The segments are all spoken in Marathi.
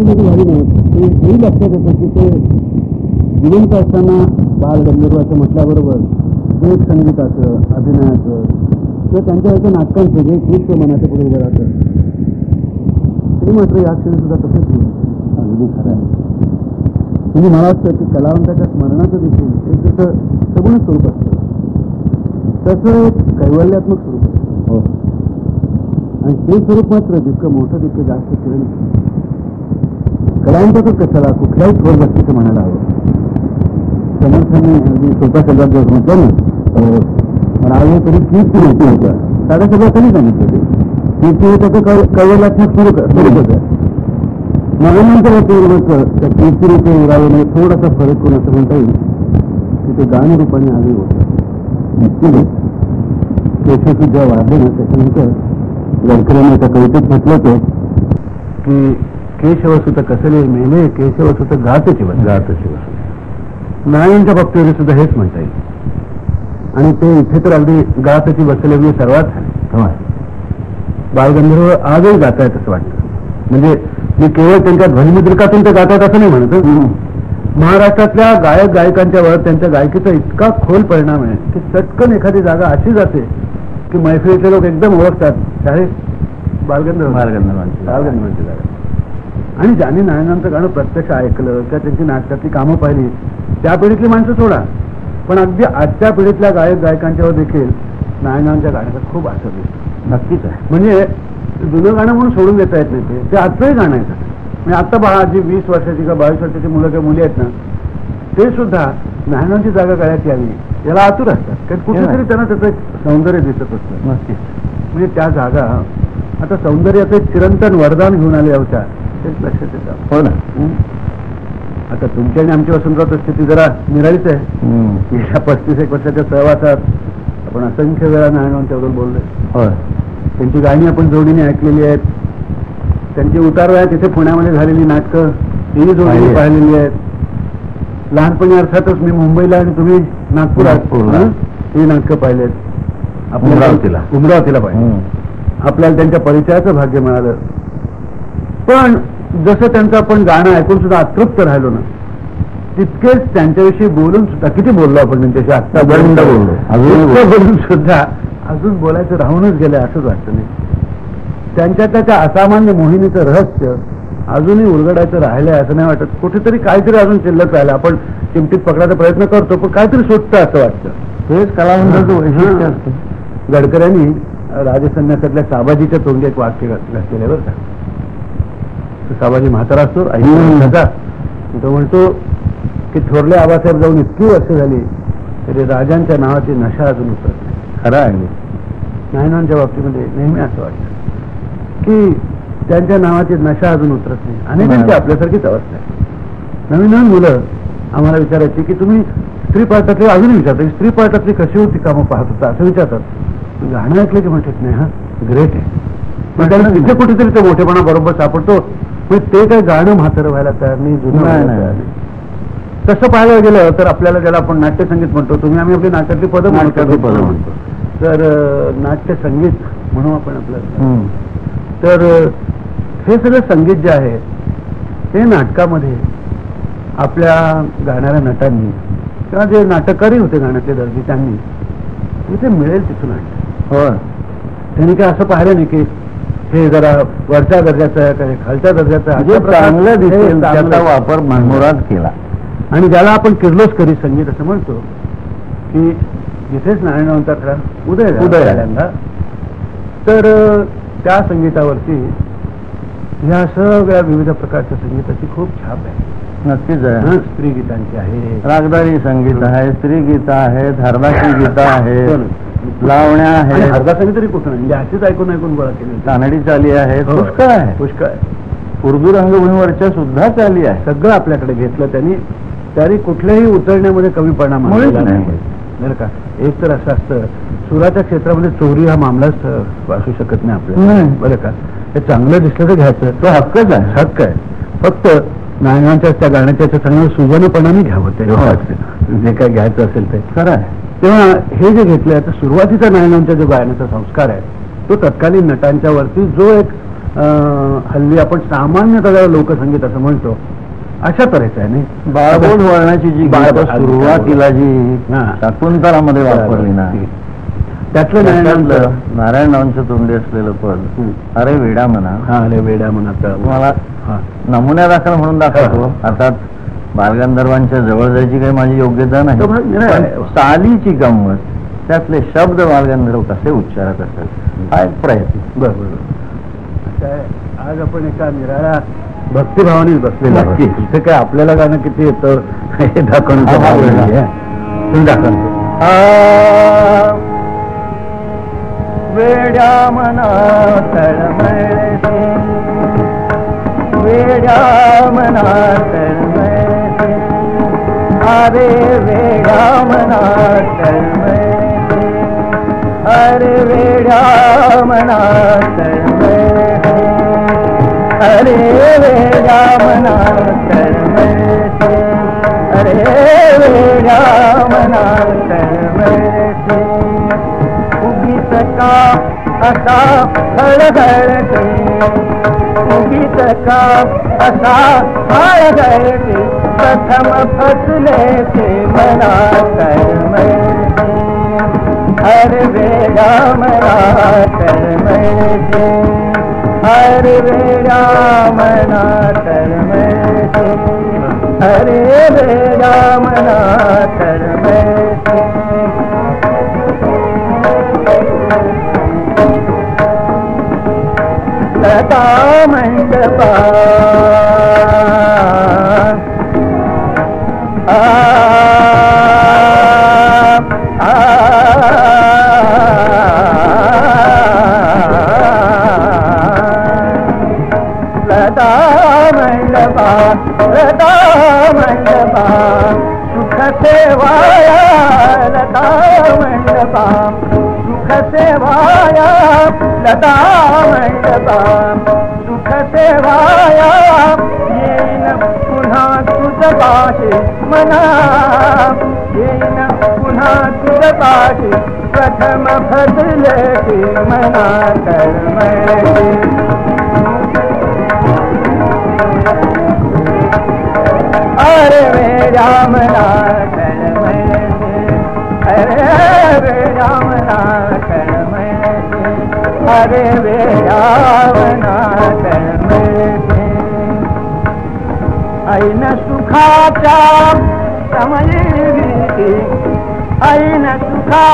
मध्ये झाली नाही ते हेही लक्षात येतं की ते जिवंत असताना बाल गंधर्वाचं म्हटल्याबरोबर जे संगीताचं अभिनयाचं किंवा त्यांच्या याच्या नाटकांचं जे विश्व मनाच्या पुढे उभं राहतं ते मात्र या क्षणी सुद्धा तसंच अगदी खरं आहे म्हणजे मला वाटतं की कलावंताच्या स्मरणाचं देखील एक जसं सगुण स्वरूप असतं तसं एक कैवल्यात्मक स्वरूप हो आणि ते स्वरूप मात्र जितकं मोठं तितकं जास्त किरण कलावंताचं कशाला कुठल्याही थोर व्यक्तीचं म्हणायला हवं? समर्थांनी अगदी सोप्या शब्दात जर म्हटलं ना राजे तरी कीर्ती होती होत्या. साध्या शब्दात त्यांनी सांगितलं ते कीर्ती होत्याचं तर कैवल्यात्मक स्वरूप स्वरूपच आहे नवीनंतर होतं त्या कीर्तीरूपे उरावणे थोडासा फरक करून असं म्हणता येईल? की ते गाणरूपाने आले होते. नक्की केशवसुद्धा वाढले ना त्याच्यानंतर गडकरीने एका कवितेत म्हटलं होतं की केशवसुत कसले मेले केशवसुत गातची बस गातची बस नारायणच्या बाबतीमध्ये सुद्धा हेच म्हणता येईल आणि ते इथे तर अगदी गातची बसले म्हणजे सर्वात बालगंधर्व आजही गात आहेत असं वाटतं म्हणजे मी केवळ त्यांच्या ध्वनिमुद्रिकातून ते गातात असं नाही म्हणत. महाराष्ट्रातल्या गायक गायकांच्या वर त्यांच्या गायकीचा इतका खोल परिणाम आहे की चटकन एखादी जागा अशी जाते की मैफिलीचे लोक एकदम ओळखतात शाळेत बालगंधर्व बालगंधर्वांची. बालगंधर्वांची जागा आणि ज्यांनी नारायणांचं गाणं प्रत्यक्ष ऐकलं किंवा त्यांची नाटकातली कामं पाहिली त्या पिढीतली माणसं सोडा. पण अगदी आजच्या पिढीतल्या गायक गायकांच्यावर देखील नारायणांच्या गाण्याचा खूप असर दिसतो. नक्कीच आहे. म्हणजे जुनं गाणं म्हणून सोडून देता येत नाही ते. ते आजचंही गाणं आहे. म्हणजे आता पहा जी वीस वर्षाची किंवा बावीस वर्षाची मुलं किंवा मुली आहेत ना ते सुद्धा नारायणांची जागा गळ्यात यावी. याला आतुर असतात. कारण कुठेतरी त्यांना त्याचं सौंदर्य दिसत असतं. नक्कीच. म्हणजे त्या जागा आता सौंदर्याचं चिरंतन वरदान घेऊन आले होत्या तेच लक्षात येतं हो ना? आता तुमची आणि आमची वसंतराव स्थिती जरा निराळीच आहे गेल्या पस्तीस एक वर्षाच्या सहवासात आपण असंख्य वेळा नारायणांच्याबद्दल बोललोय होय त्यांची गाणी आपण जोडीने ऐकलेली आहेत त्यांची उतारवया तिथे पुण्यामध्ये झालेली नाटकं तीही जोडीने पाहिली. पाहिलेली आहेत लहानपणी अर्थातच मी मुंबईला आणि तुम्ही नागपुरात. हं? ही नाटकं पाहिलेत उमरावतीला. उमरावतीला पाहिले हम्म. आपल्याला त्यांच्या परिचयाचं भाग्य मिळालं पण जसं त्यांचं आपण गाणं ऐकून सुद्धा अतृप्त राहिलो ना तितकेच त्यांच्याविषयी बोलून सुद्धा किती बोललो आपण त्यांच्याशी? आत्ता बरेचदा बोललो. बोलून सुद्धा अजून बोलायचं राहूनच गेलं असंच वाटतं नाही. त्यांच्यातल्या त्या असामान्य मोहिनीचं रहस्य अजूनही उलगडायचं राहिलंय असं नाही वाटत. कुठेतरी काहीतरी अजून शिल्लक राहिलं. आपण चिमटीत पकडायचा प्रयत्न करतो पण काहीतरी सुटतं असं वाटतं. हेच कलावंताचं वैशिष्ट्य. असतं. गडकऱ्यांनी राजसन्यासातल्या साबाजीच्या तोंडी एक वाक्य घात- घातलेलं बरं का. साबाजी म्हातारा असतो. ऐकता तो म्हणतो की थोरले आबासाहेब जाऊन इतकी वर्ष झाली तरी राजांच्या नावाची नशा अजून उतरत नाही. खरं आहे. नायनांच्या बाबतीमध्ये नेहमी असं वाटतं की त्यांच्या नावाची नशा अजून उतरत नाही. अनेकांची. आपल्यासारखीच अवस्था आहे. नवीन नवीन मुलं आम्हाला विचारायची की तुम्ही स्त्री पार्टातले अजूनही विचारता स्त्री पार्टातली कशी होती कामं पाहत होता असं विचारतात. गाणं ऐकलं की म्हणतात नाही हा ग्रेट आहे. पण त्यांना तिथे कुठेतरी तो मोठेपणा बरोबर सापडतो. पण ते काय गाणं म्हातारं व्हायला तयार नाही जुनं नाही, व्हायला नाही. तयार नाही तसं पाहायला गेलं तर आपल्याला ज्याला आपण नाट्यसंगीत म्हणतो तुम्ही आम्ही आपली नाटकातली पदं नाटकातली म्हणतो पदं म्हणतो. तर नाट्यसंगीत म्हणू आपण आपलं. तर हे सगळं संगीत जे आहे ते नाटकामध्ये आपल्या गाणाऱ्या नटांनी किंवा जे नाटककारही होते गाण्यातले दर्जी त्यांनी तिथे मिळेल तिथून आणलं होय त्यांनी काय असं पाहिलं नाही की हे जरा वरच्या दर्जाचं आहे का हे खालच्या दर्जाचं आहे जे अशा प्रकार- चांगलं हे दिसेल चांगलं. त्याचा वापर मनमुराद केला आणि ज्याला आपण किर्लोस्करी संगीत असं म्हणतो की जिथेच नारायणवंता खरा उदय झाला उदय झाला. पहिल्यांदा. तर अं, त्या संगीतावरती ह्या सगळ्या विविध प्रकारच्या संगीताची खूप छाप आहे नक्कीच आहे हं, स्त्री गीतांची आहे रागदारी संगीत आहे स्त्री गीत आहे धर्माची गीत आहे. लावण्या आहेत. हरदासांनी तरी कुठं म्हणजे अशीच ऐकून ऐकून गोळा केली कानडी चाली आहे. हो. पुष्कळ आहे. पुष्कळ आहे. उर्दू रंगभूमीवरच्या सुद्धा चाली आहे. सगळं आपल्याकडे घेतलं त्यांनी. तरी कुठल्याही उतरण्यामध्ये. नाही. बरं का? एक तर असं असतं सुराच्या क्षेत्रामध्ये चोरी हा मामलाच असू शकत नाही आपल्याला. बरं का? हे चांगलं दिसलं तर घ्यायचं. तो हक्कच आहे. हक्क आहे. फक्त नायनांच्या त्या गाण्याच्या चांगलं सुजनपणाने घ्यावं ते. हो. जे काय घ्यायचं असेल ते. खरं आहे. तेव्हा हे जे घेतलंय आता सुरुवातीचा नायनांचा जो गायनाचा संस्कार आहे तो तत्कालीन नटांच्या वरती जो एक हल्ली आपण सामान्यतः लोकसंगीत असं म्हणतो अशा तऱ्हेचं आहे नाही बाळबोध वळणाची जी सुरुवातीला जी. शाकुंतलामध्ये वापरली ना त्यातलं त्याच्यातलं ज्ञानांचं- नारायणरावांच्या तोंडी असलेलं पद. अरे वेडा म्हणा हा अरे वेड्या मनात तुम्हाला हा. नमुन्यादाखल म्हणून दाखवतो. अर्थात बालगंधर्वांच्या जवळ जायची काही माझी योग्यता नाही. पण चालीची गंमत त्यातले शब्द बालगंधर्व कसे उच्चारत असतात हा एक प्रयत्न बर बर बर. काय आज आपण एका निराळ्या भक्तिभावानेच बसलेलो. इथे काय आपल्याला गाणं किती येतं हे आहे. तुम्ही दाखवा वेड्या मना वेड्या मना अरे वेड्या मना तळमळते अरे वेड्या मना तळमळते अरे वेड्या मना तळमळते अरे वेड्या मना तळमळते उगीच का असा हळहळते उगीच का असा हळहळते प्रथम फसले ते मना तळमळते हर वेळा मना तळमळते हर वेळा मना तळमळते हरे वेळा मना तळमळते लता मंडपा सुख लता मंडपा सुख सेवाया लता मंडपा सुख सेवाया येईन पुन्हा तुझ पाशी मना येईन पुन्हा तुझ पाशी प्रथम फसले की मना तळमळते अरे वे राम राम अरे वे राम तळमळते هري وي آوناٿ ۽ نه سکاچا سمي ۽ نه سکا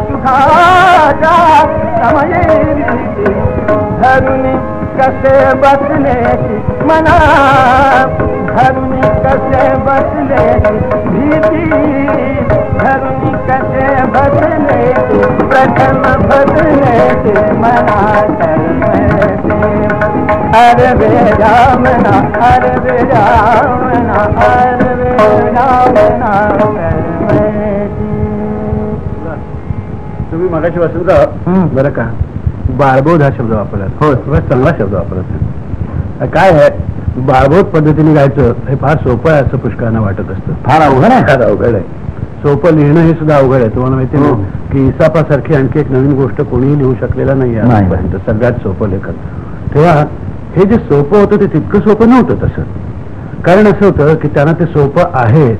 ऐन सुखाच्या समयी कसे बसले मना। धरून कसे बसले भीती। धरून कसे बसले प्रथम बसले मना तळमळते अरे वे रामना अरे वे रामना अरे वे रामना। तुम्ही मगाशी वाचून बरं का. बाळबोध हा शब्द वापरला. हो चांगला शब्द वापरला. काय आहे बाळबोध पद्धतीने गायचं हे फार सोपं आहे असं पुष्कळांना वाटत असतं. फार अवघड आहे. फार अवघड आहे. सोपं लिहिणं हे सुद्धा अवघड आहे. तुम्हाला माहिती आहे हो. ना की इसापासारखी आणखी एक नवीन गोष्ट कोणीही लिहू शकलेला नाही आहे नाही. आजपर्यंत. सगळ्यात सोपं लेखन. तेव्हा हे जे सोपं होतं ते तितकं सोपं नव्हतं तसं. कारण असं होतं की त्यांना ते सोपं आहे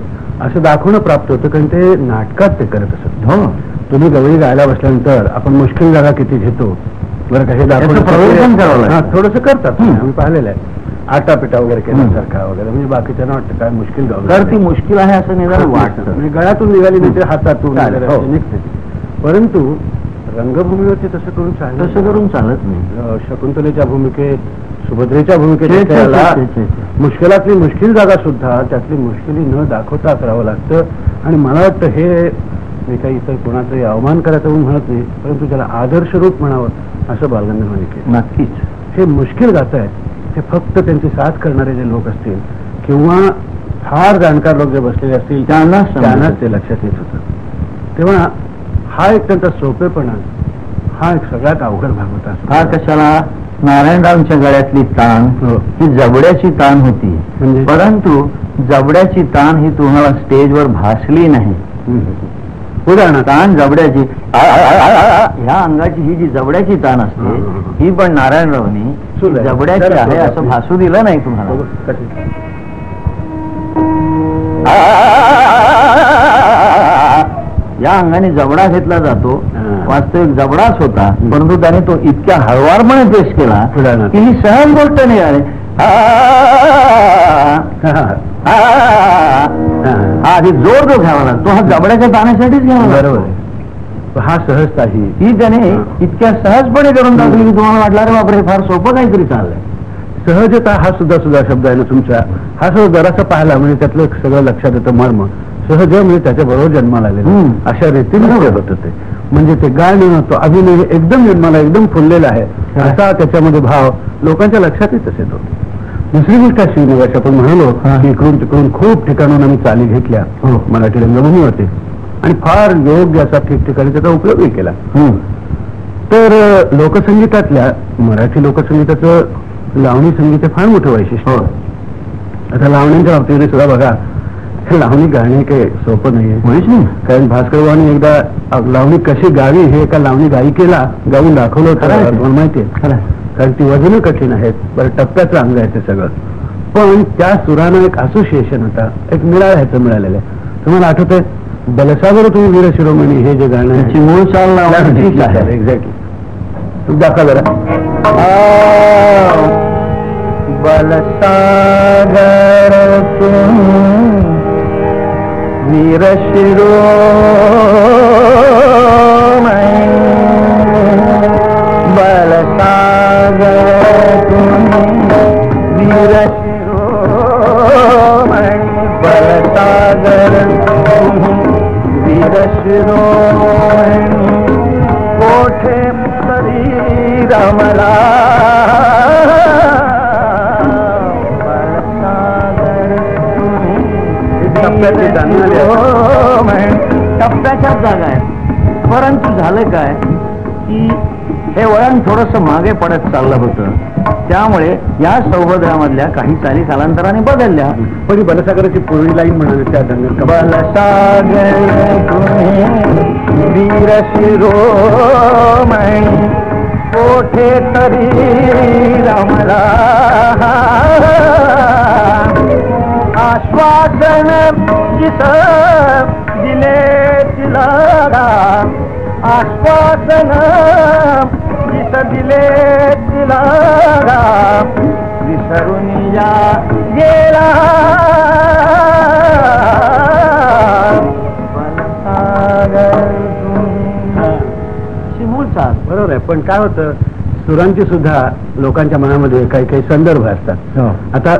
असं दाखवणं प्राप्त होतं कारण ते नाटकात ते करत असत. हो. तुम्ही गवळी गायला बसल्यानंतर आपण मुश्किल जागा किती घेतो? बरं का हे याचं प्रदर्शन करावं लागतं. थोडस करतात. आम्ही पाहिलेलं आहे. आटा पिटा वगैरे केल्यासारखा वगैरे म्हणजे बाकीच्यांना वाटतं काय मुश्किल गाव ती मुश्किल आहे असं निदान वाटतं. म्हणजे गळ्यातून निघाली नाही तर हातातून हो. निघते. परंतु रंगभूमीवरती तसं करून चालेल तसं करून चालत नाही. शकुंतलेच्या भूमिकेत सुभद्रेच्या भूमिकेत. मुश्किलातली मुश्किल जागा सुद्धा त्यातली मुश्किली न दाखवता करावं लागतं. आणि मला वाटतं हे मी काही इतर कोणाचाही अवमान करायचं म्हणून म्हणत नाही परंतु त्याला आदर्श रूप म्हणावं असं बालगंधर्वांनी केलं नक्कीच हे मुश्किल गात आहे ते फक्त त्यांची साथ करणारे जे लोक असतील किंवा फार जाणकार लोक जे बसलेले असतील समजतं. त्यांनाच ते लक्षात येत होतं तेव्हा हा एक त्यांचा सोपेपणा हा एक सगळ्यात अवघड भाग होता हा कशाला नारायणरावांच्या गळ्यातली ताण हो. ही जबड्याची ताण होती म्हणजे? परंतु जबड्याची ताण ही तुम्हाला स्टेजवर भासली नाही. उदाहरणार्थ ताण जबड्याची ह्या अंगाची ही जी जबड्याची ताण असते हं, हं, हं. ही पण नारायणरावनी. जबड्याची आहे असं. भासू दिलं नाही तुम्हाला या अंगाने जबडा घेतला जातो हं. वास्तविक जबडाच होता हं. परंतु त्याने तो इतक्या हळवारपणे पेश केला. की ही सहज गोष्ट नाही आली आधी जोर जो घ्यावा लागतो. हा जबड्याच्या ताण्यासाठीच घ्यावा बरोबर. हा सहजता ही त्याने. इतक्या सहजपणे करून टाकली की तुम्हाला वाटलं अरे बापरे फार सोपं काहीतरी चाललंय. सहजता हा सुद्धा सुद्धा शब्द आहे ना तुमचा हा सुद्धा जरासा पाहिला म्हणजे त्यातलं सगळं लक्षात येतं मर्म. सहज म्हणजे त्याच्या बरोबर जन्माला आलेलं हम्म. अशा रीतीने ते होतं ते. म्हणजे ते गाणं तो अभिनय एकदम जन्माला एकदम फुललेला आहे. असा त्याच्यामध्ये भाव लोकांच्या लक्षातही तसेच होतो. दुसरी गोष्ट अशी मग अशी आपण म्हणालो हा. की इकडून तिकडून खूप ठिकाणून आम्ही चाली घेतल्या. हो. मराठी रंगभूमीवरती आणि फार योग्य असा ठिकठिकाणी त्याचा उपयोगही केला. तर अ, लोकसंगीतातल्या मराठी लोकसंगीताचं लावणी संगीत हे फार मोठं वैशिष्ट्य हो. आता लावण्यांच्या बाबतीमध्ये सुद्धा बघा हे लावणी गाणे काही सोपं नाहीये. नाही कारण भास्करबाबांनी एकदा लावणी कशी गावी हे एका लावणी गायिकेला गाऊन दाखवलं होतं. माहितीये कारण ती वजन कठीण आहेत. बरं टप्प्याचं अंग आहे ते सगळं. पण त्या सुरानं एक असोसिएशन होता. एक मिळाळ ह्याचं मिळालेलं आहे. तुम्हाला आठवत आहे बलसागर तुम्ही वीर शिरोमणी हे जे गाणं मूळ चाल आहे. एक्झॅक्टली दाखवा जरा. बलसागर वीर शिरो बलसागर बलसागर वीर शिरो कोठे तरी रमला. टप्प्याच्याच जागा आहे परंतु झालं काय की हे वळण थोडस मागे पडत चाललं होतं. त्यामुळे या सौभद्रामधल्या काही चाली कालांतराने बदलल्या. पण ही बलसागराची पूर्वी लाईन म्हणाली त्या बलसागर वीर शिरोमणी कोठे तरी रमला आश्वासन दिले तिला आश्वासन जिथ दिले तिला विसरून या गेला. बरोबर आहे. पण काय होतं सुरांची सुद्धा लोकांच्या मनामध्ये काही काही संदर्भ असतात. आता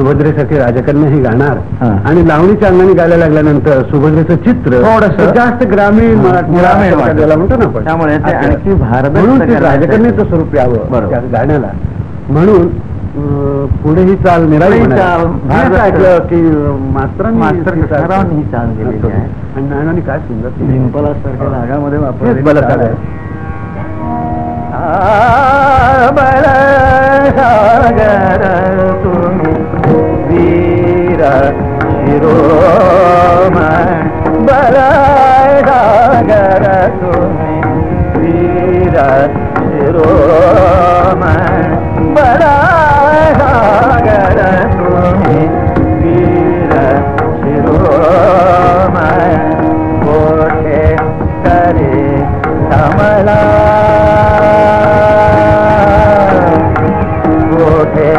सुभद्रेसाठी राजकन्या ही गाणार हा. आणि लावणीच्या अंगाने गायला लागल्यानंतर सुभद्रेचं चित्र थोडंसं जास्त ग्रामीण मराठी ग्रामीण वाटतं. म्हणतो ना आपण त्यामुळे ते असं. आणखी भारदस्त म्हणून ते करायचं. राजकन्याचं स्वरूप यावं बरोबर. त्या गाण्याला म्हणून अं, पुढे ही चाल मिळाली पुढे ही म्हणायला. चाल, मी भारदस्त. असं ऐकलं की अं, मास्तरांनी मास्तर ही चाल- कृष्णरावांनी ही चाल आहे. आणि नानांनी काय सुंदर केली. डिंपला सारख्या रागामध्ये हेच वापरलेली बलसागर चाल आहे. आहे. आ, बलसागर तुम्ही वीर शिरोमण बलसागर तुम्ही वीर शिरोमण बलसागर तुम्ही वीर शिरोमण कोठे करे कमला कोठे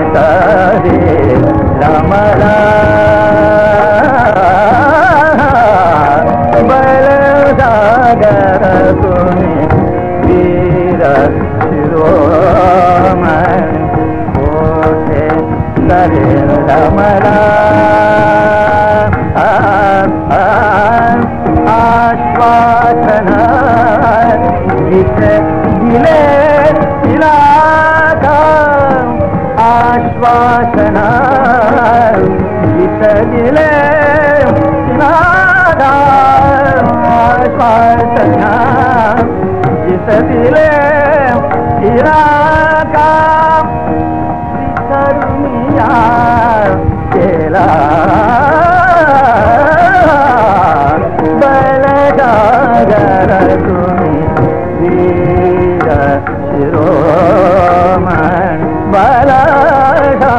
शिरोमण बलगागर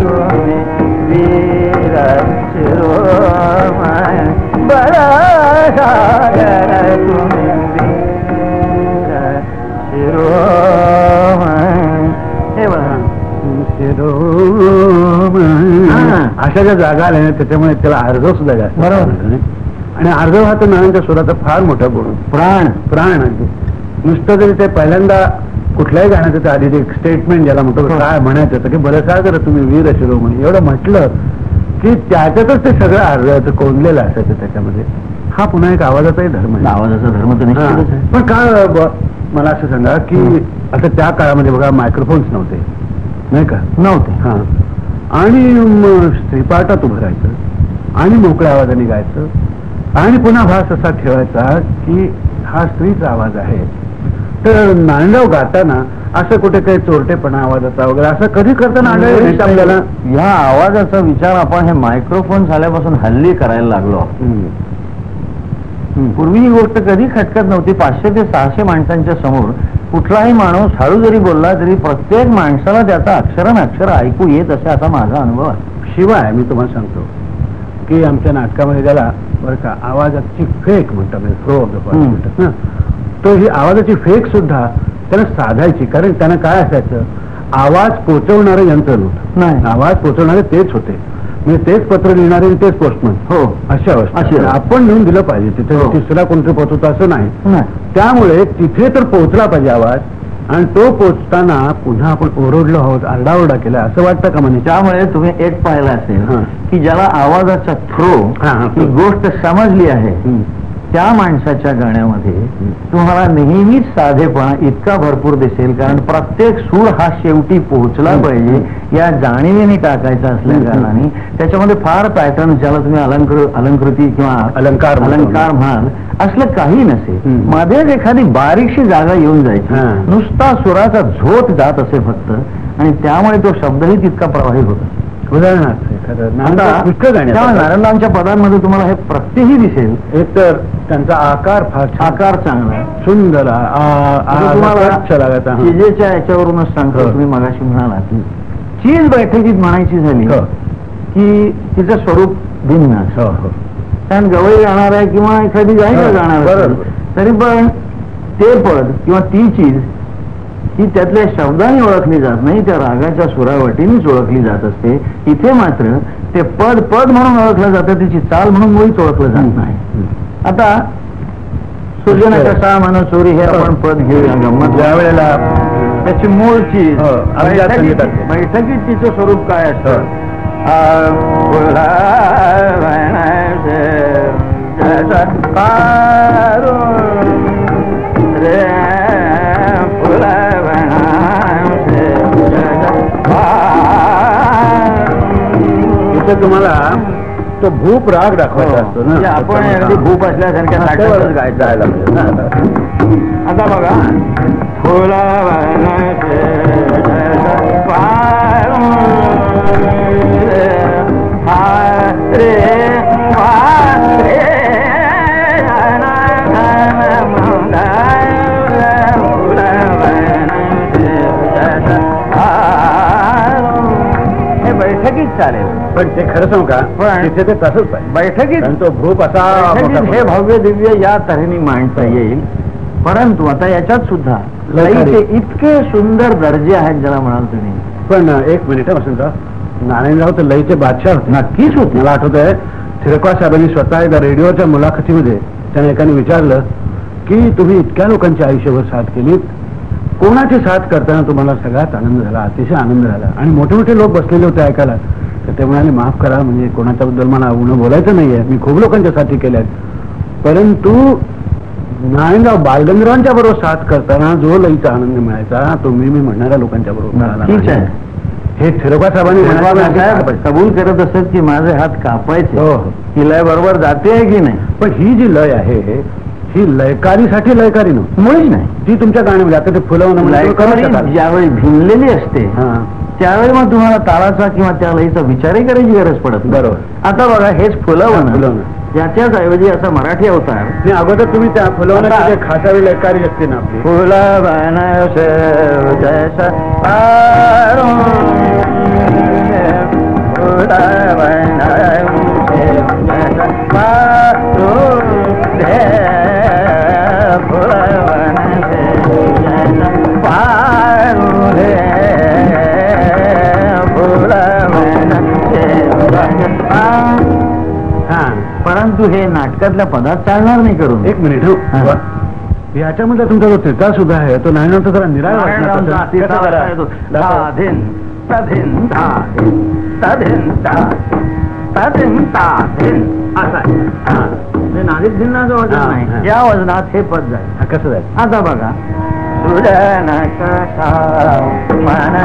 तुम्ही वीर शिरोमण बलगागर तुम्ही वीर हे बघा हा. अशा ज्या जागा आल्या ना त्याच्यामुळे त्याला अर्ध सुद्धा जास्त बरोबर. आणि अर्ध हा तर नारायणच्या स्वराचा फार मोठा गुण प्राण प्राण नुसतं जरी ते पहिल्यांदा कुठल्याही गाण्याचं ते आधी एक स्टेटमेंट ज्याला म्हणतो हो. काय म्हणायचं? होतं की बरं काय करा तुम्ही? वीर शिरोमणी एवढं म्हटलं की त्याच्यातच ते सगळं अर्धाचं कोंडलेलं असायचं त्याच्यामध्ये. हा पुन्हा एक आवाजाचाही धर्म आहे. आवाजाचा धर्म तर निश्चितच. आहे. पण का मला असं सांगा की आता त्या काळामध्ये बघा मायक्रोफोन्स नव्हते. नाही का? नव्हते. हा. आणि स्त्रीपाठात उभं राहायचं आणि मोकळ्या आवाजाने गायचं आणि पुन्हा भास असा ठेवायचा की हा स्त्रीचा आवाज आहे. तर नांडव गाताना असं कुठे काही चोरटेपणा आवाजाचा वगैरे असं कधी करताना आढळलं नाही का आपल्याला ह्या आवाजाचा विचार आपण हे मायक्रोफोन झाल्यापासून हल्ली करायला लागलो. पूर्वी ही गोष्ट कधी खटकत नव्हती पाचशे ते सहाशे माणसांच्या समोर कुठलाही माणूस हळू जरी बोलला तरी प्रत्येक माणसाला त्याचा अक्षरन अक्षर ऐकू येत असे असा माझा अनुभव आहे शिवाय मी तुम्हाला सांगतो की आमच्या नाटकामध्ये त्याला बरं का आवाजाची फेक म्हणतात फ्लो ऑफ द. म्हणतात ना तो ही आवाजाची फेक सुद्धा त्यानं साधायची कारण त्यानं काय असायचं? आवाज पोचवणारं यंत्र नव्हतं. नाही. आवाज पोचवणारे तेच होते. म्हणजे तेच पत्र लिहिणारे तेच पोस्टमन हो. अशी अशी. आपण लिहून दिलं पाहिजे. तिथे हो. तिसरा कोणतरी पोचवतो असं नाही. त्यामुळे तिथे तर पोहोचला पाहिजे आवाज आणि तो पोचताना पुन्हा आपण ओरडलो आहोत आरडाओरडा केला असं वाटतं का म्हणे? त्यामुळे तुम्ही एक पाहिलं असेल हा. की ज्याला आवाजाचा थ्रो हा, गोष्ट समजली आहे. त्या माणसाच्या गाण्यामध्ये तुम्हाला नेहमीच साधेपणा इतका भरपूर दिसेल कारण प्रत्येक सूर हा शेवटी पोहोचला. पाहिजे या जाणीवेने टाकायचा असल्या. कारणाने त्याच्यामध्ये फार पॅटर्न ज्याला तुम्ही अलंकृ अलंकृती किंवा अलंकार. अलंकार म्हणाल असलं काही नसेल. मध्येच एखादी बारीकशी जागा येऊन जायची. नुसता सुराचा झोत जात असे फक्त आणि त्यामुळे तो शब्दही तितका प्रवाही होता उदाहरणार्थ. नारायणरावांच्या पदांमध्ये तुम्हाला हे प्रत्येही दिसेल एक तर त्यांचा आकार फार. आकार चांगला. सुंदर. हा. चिजेच्या याच्यावरूनच सांगतो हो. तुम्ही मगाशी म्हणालात चीज बैठकीत म्हणायची झाली हो. की तिचं स्वरूप भिन्न. कारण गवळी गाणार आहे किंवा एखादी गायिका हो. असेल, तरी पण ते पद किंवा ती चीज ही त्यातल्या शब्दाने ओळखली जात नाही त्या रागाच्या सुरावटीनेच ओळखली जात असते. इथे मात्र ते पद पद म्हणून ओळखलं जातं त्याची चाल म्हणून मुळीच ओळखलं जात नाही. आता सूर्यन कसा मन चोरी हे आपण पद घेऊया. गंमत ज्या वेळेला त्याची मूळ चीज हो, अभिजात बैठकीत तिचं स्वरूप काय हो. असतं जसं पारून रे इथे तुम्हाला तो भूप राग दाखवायचा असतो ना. म्हणजे आपण अगदी भूप असल्यासारख्या नाटकातच गायचं. जायला पाहिजे ना. आता. बघा. हा रे चालेल. पण ते खरं सांगू का? पण- तिथे ते तसंच पाहिजे. बैठकीत कारण तो भूप असा बैठकीत मोठा हे भव्य दिव्य या तऱ्हेने मांडता येईल. परंतु आता याच्यात सुद्धा. लयीचे इतके सुंदर दर्जे आहेत ज्याला म्हणाल तुम्ही. पण एक मिनिट आहे वसंतराव. नारायणराव तर लईचे बादशाह होते. नक्कीच होते. मला आठवत आहे थिरकवा साहेबांनी स्वतः एकदा रेडिओच्या मुलाखतीमध्ये त्याने एकाने विचारलं की तुम्ही इतक्या लोकांची आयुष्यभर साथ केलीत? कोणाची साथ करताना तुम्हाला सगळ्यात आनंद झाला? अतिशय आनंद झाला? आणि मोठे मोठे लोक बसलेले होते ऐकायला. ते म्हणाले माफ करा म्हणजे कोणाच्याबद्दल मला उन्हा बोलायचं नाहीये. मी खूप लोकांच्या साथी केल्यात परंतु नारायणराव बालगंधर्वांच्या बरोबर साथ करताना जो लईचा आनंद मिळायचा तो मी मी म्हणणाऱ्या लोकांच्या बरोबर. आहे. हे थिरकवा साहेबांनी कबूल करत असत की माझे हात कापायचे. हो, हो. लय बरोबर जाते की नाही? पण ही जी लय आहे ही लयकारीसाठी लयकारी न मुळीच नाही. ती तुमच्या गाण्यामध्ये आता ते फुलवणं म्हणजे ज्यावेळी भिनलेली असते हा. त्यावेळी मग तुम्हाला तालाचा किंवा त्या लईचा विचारही करायची गरज पडत नाही. बरोबर आता बघा हेच फुलवणं फुलवणं. याच्याच ऐवजी असा मराठी अवतार नाही अगोदर तुम्ही त्या फुलवण्याची आता- जे खासावी लयकारी असते ना आपली फुलवण जैसा पारो फुलवण जैसा पारो परंतु हे नाटकातल्या पदात चालणार नाही करून एक मिनिट हो. हा. याच्यामध्ये तुमचा जो त्रिकाळ सुद्धा आहे तो नारायणाचा जरा निराळ वाटणार नारायणरावचा तसं. अतिशय कसं जरा? येतो. दाखवा. ताधिन, ताधिन, ताधिन, ताधिन, ताधिन, ताधिन, ताधिन. असं आहे. हा. भिन्नाचं हा, नाही. या वजनात हे पद जाईल हा, कसं जाईल आता बघा मन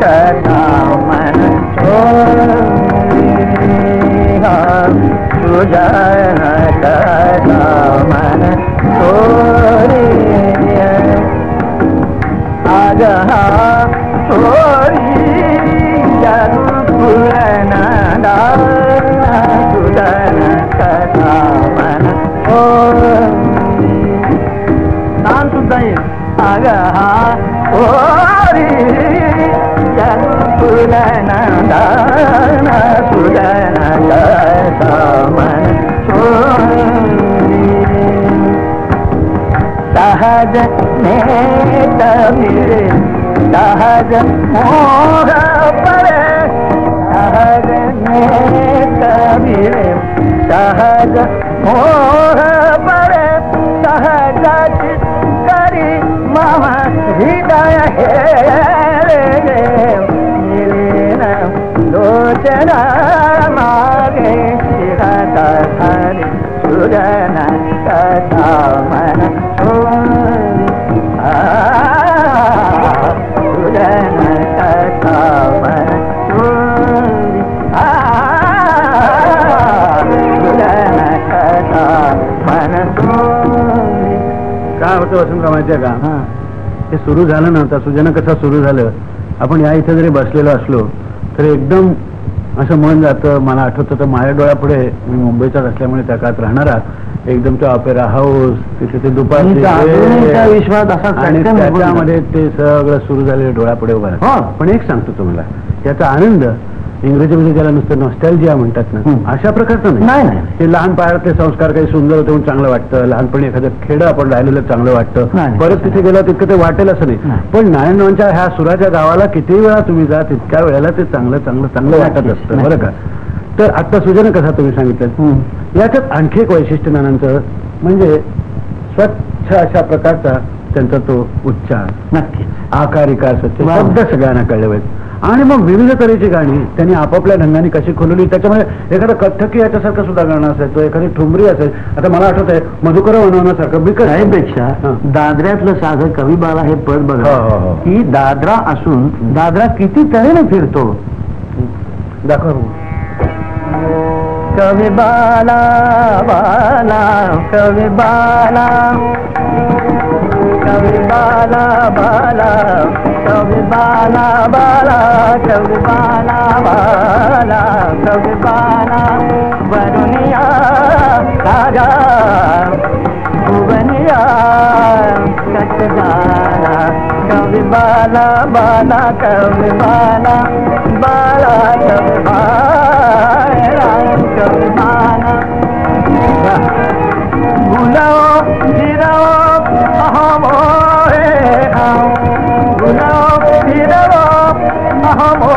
सुजन कसा मन सुजन कसा मन आगहा छोरी जनु पुरना सुदन कथा मन तान सुद्धा येईल आगहा छोरी जनु सहज नेत सहज मोह परे सहज नेत मिले सहज मोह परे सहज करी मम हृदय हे लोचना मागे शिरत हरि सुजन कथा मन सुजन कथा मन सुजन कथा मन काय होतं वसंतराव माहितीये का? हा. हे सुरू झालं ना आता सुजन कसा सुरू झालं. आपण या इथे जरी बसलेलो असलो तर एकदम असं मन जातं मला आठवतं तर माझ्या डोळ्यापुढे मी मुंबईचाच असल्यामुळे त्या काळात राहणारा एकदम तो ऑपेरा हाऊस तिथे ते आणि निघून त्याच्यामध्ये ते सगळं सुरू झालेलं डोळ्यापुढे उभं. हो. पण एक सांगतो तुम्हाला याचा आनंद इंग्रजीमध्ये त्याला नुसतं नॉस्टॅल्जिया म्हणतात ना. अशा प्रकारचं नाही. ते लहान पायातले संस्कार काही सुंदर होते म्हणून चांगलं वाटतं लहानपणी एखादं खेडं आपण राहिलेलं चांगलं वाटतं परत. तिथे गेलं तितकं ते वाटेल असं नाही. पण नारायणरावांच्या ह्या सुराच्या गावाला किती वेळा तुम्ही जा तितक्या वेळेला ते चांगलं चांगलं चांगलं वाटत नक्कीच, असतं बरं का. तर आता सुजन कसा तुम्ही सांगितलं. याच्यात आणखी एक वैशिष्ट्य नानांचं म्हणजे स्वच्छ अशा प्रकारचा त्यांचा तो उच्चार नक्कीच आकारिका सत्य वा. शब्द सगळ्यांना कळले पाहिजे आणि मग विविध तऱ्हेची गाणी. त्यांनी आपापल्या ढंगाने कशी खोलवली. त्याच्यामध्ये एखादं कथ्थकी याच्यासारखं सुद्धा गाणं असायचं एखादी ठुमरी असायची आता मला आठवत आहे मधुकर वनवण्यासारखं बिकट. त्यापेक्षा हा. दादऱ्यातलं साधं कविबाला हे पद बघा. हो, हो, हो. की दादरा असून दादरा किती तऱ्हेने फिरतो? दाखव कवि बाला बाला कवि बाला। कवि बाला बाला कवि बाला बाला कवि बाला बाला कवि बाला। वरुनिया राजा भुवनिया कट कवी बाला बाला कवी बाला बाला कवी बाला कवी बाला। बुलाओ, गिराओ, अहमो हे हम बुलाओ, गिराओ, अहमो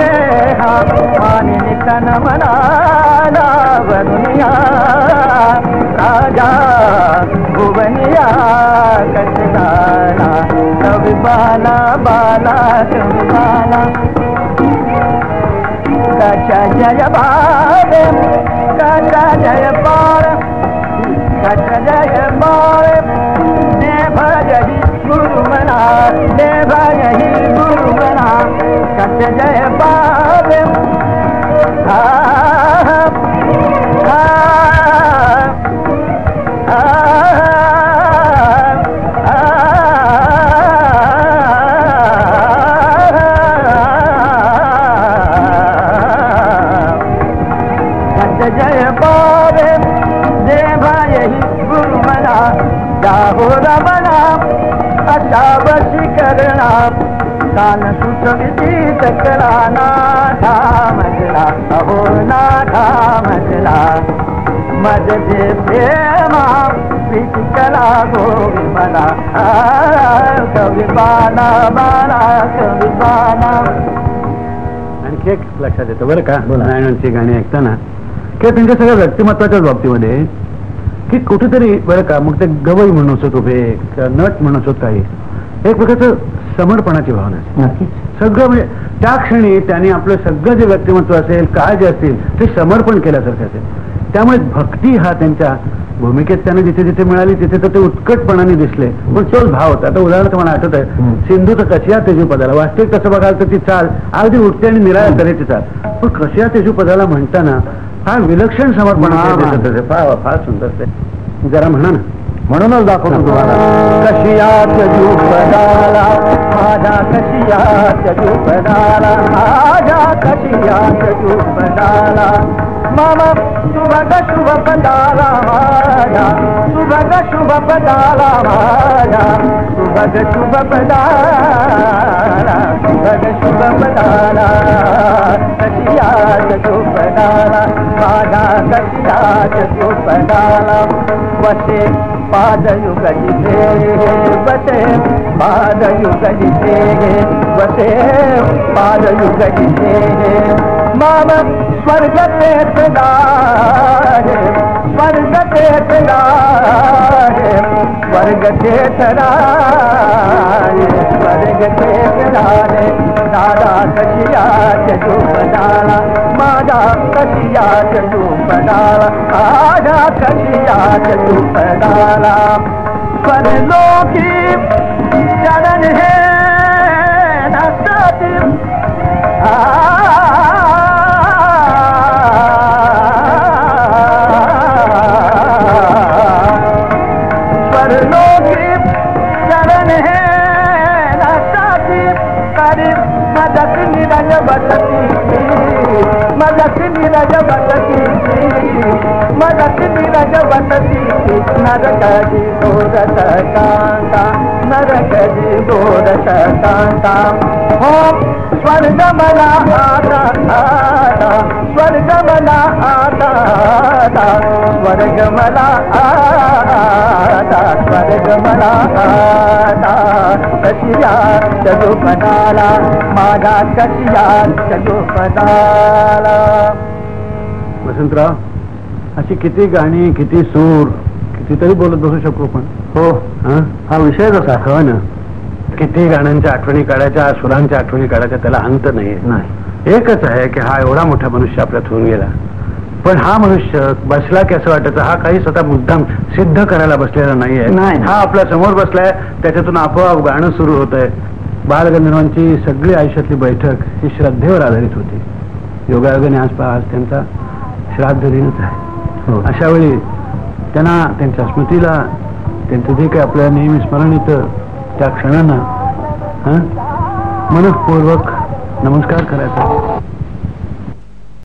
हे हम पानी निकन मनाना वरुनिया राजा। भुवनिया कटदाना कवि बाला बाला कवि बाला कच जय बाल कच जय बाल कच जय बाल ने भजहि गुरु मना ने भजहि गुरु मना कच जय बाल आ हो रमणा अशा बशी करणा कान सुचविती सकला नाथा मजला अहो नाथा मजला मजजे प्रेमा प्रीती कला गोवी मला कवी बाला बाना कवी बाना आणखी एक लक्षात येतं बरं का? नारायणांची गाणी ऐकताना. किंवा त्यांच्या सगळ्या व्यक्तिमत्वाच्याच बाबतीमध्ये की कुठेतरी बरं का मग ते गवई म्हणून असोत उभे नट म्हणून असोत काही. एक प्रकारचं समर्पणाची भावना असते सगळं म्हणजे त्या क्षणी त्यांनी आपलं सगळं जे व्यक्तिमत्व असेल काय जे असतील ते समर्पण केल्यासारखं असेल. त्यामुळे भक्ती हा त्यांच्या भूमिकेत त्यांना जिथे जिथे मिळाली तिथे तर ते उत्कटपणाने दिसले. पण तोच भाव होता. आता उदाहरणार्थ मला आठवत आहे हम्म. सिंधूचं कशिया तेजू पदाला वास्तविक कसं बघाल तर ती चाल अगदी उठते आणि निराळ्या तऱ्हेची चाल. पण कशिया तेजू पदाला म्हणताना फार विलक्षण समर्पण. फार फार सुंदर ते. जरा म्हणा ना. म्हणूनच दाखवतो तुम्हाला. कशियात कशियात माझ्या कशियात पदाला मामा शुभग शुभ पदाला माझ्या शुभग शुभ पदाला माझ्या शुभग शुभ पदाला शुभग शुभ पदाला कशियात पदाला माझ्या कशियात पदाला वसे पादयुग जिथे बसे पादयुग जिथे बसे पादयुग जिथे माम तवर्ग केतारगर स्वर्ग केतिरे नाला चू बनाला नाला कल चू बनाला नाला आला चू बनाला रूपारा लोकी चरण मदत निरज बसती मदत निरज बसती नरक जी गोरस कांता नरक जी गोरस कांता हो स्वर्ग मला आता आता स्वर्ग मला आता आता स्वर्ग मला आता स्वर्ग मला आता कशिया चलो पदाला माझा कशिया चलो पदाला. वसंतराव अशी किती गाणी किती सूर कितीतरी बोलत बसू शकू पण. हो. हं? विषय कसा हो ना. किती गाण्यांच्या आठवणी काढायच्या सुरांच्या आठवणी काढायच्या त्याला अंत नाही नाही. एकच आहे की हा एवढा मोठा मनुष्य आपल्यात होऊन गेला. पण हा मनुष्य बसला की असं वाटायचं हा काही स्वतः मुद्दाम सिद्ध करायला बसलेला नाहीये. नाही. हा आपल्यासमोर बसलाय त्याच्यातून आपोआप गाणं सुरू होत आहे बालगंधर्वांची सगळी आयुष्यातली बैठक ही श्रद्धेवर आधारित होती. योगायोगाने आज पहा आज त्यांचा श्राद्ध दिनच आहे हो. अशा वेळी त्यांना त्यांच्या स्मृतीला त्यांचं जे काही आपल्या नेहमी स्मरण येतं त्या क्षणांना मनपूर्वक नमस्कार करायचा